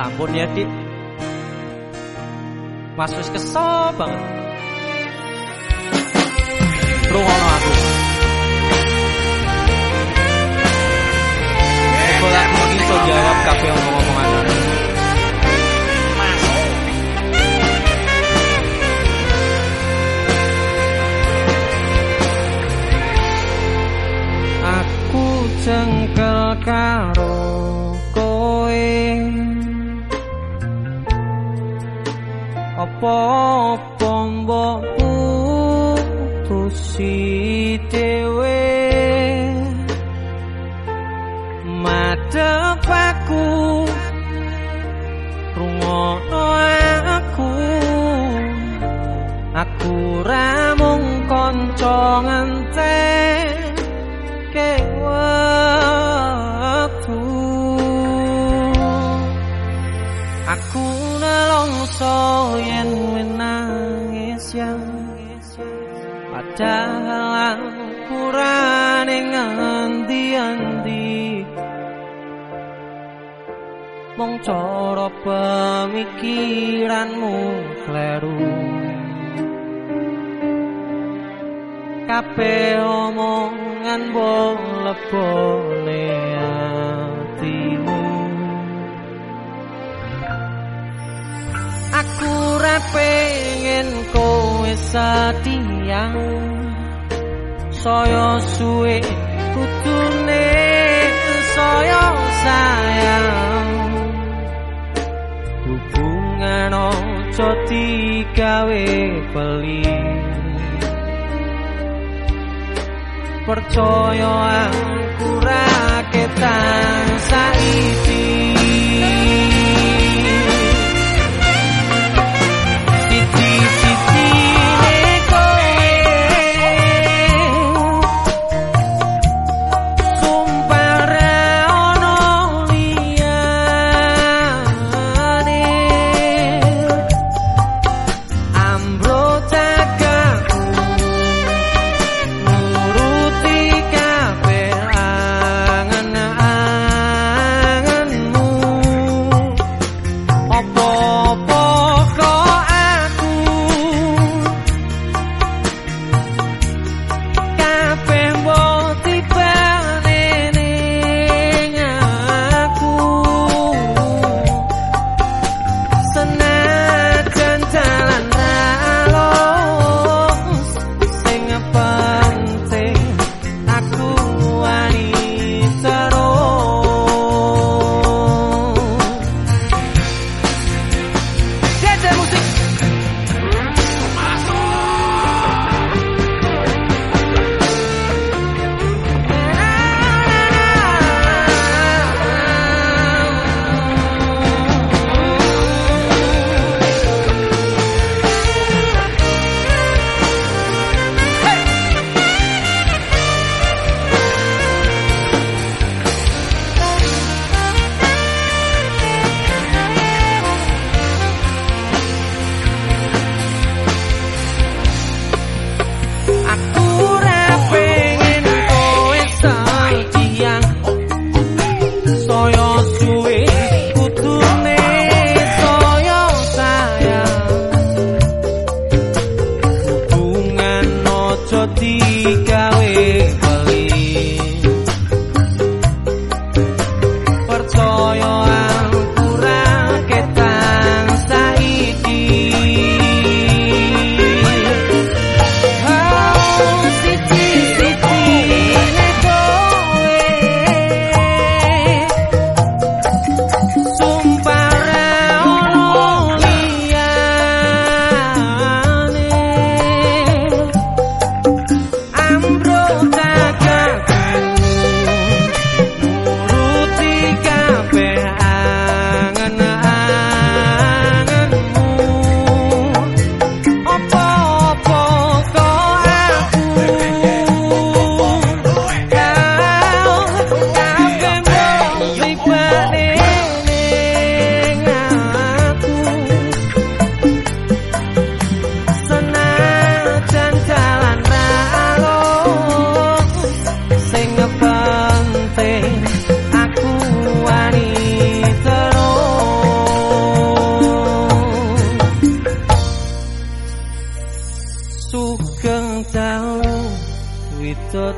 sampun ya dik. Mas wis kesel banget. Rungono aku. Aku iso jawab kabeh omong-omongan Aku jengkel karo kowe Apa-apa mbok putusi dhewe? Madhep aku Rungono aku. Aku ramung kanca ngenteni nelongso yen nangis yang Padahal aku rane ngendi-endi Mong cara pemikiranmu kleru. Kabeh omongan bolebone Aku pengen kowe setiang saya suwe kudune saya sayang. Hubungan ojo digawe pelit percaya aku ra ketang saiki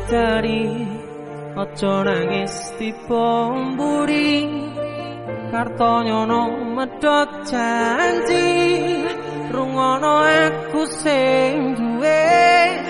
bidodari Ojo nangis tiba mburi Karto nyono medot janji Rungono aku sing duwe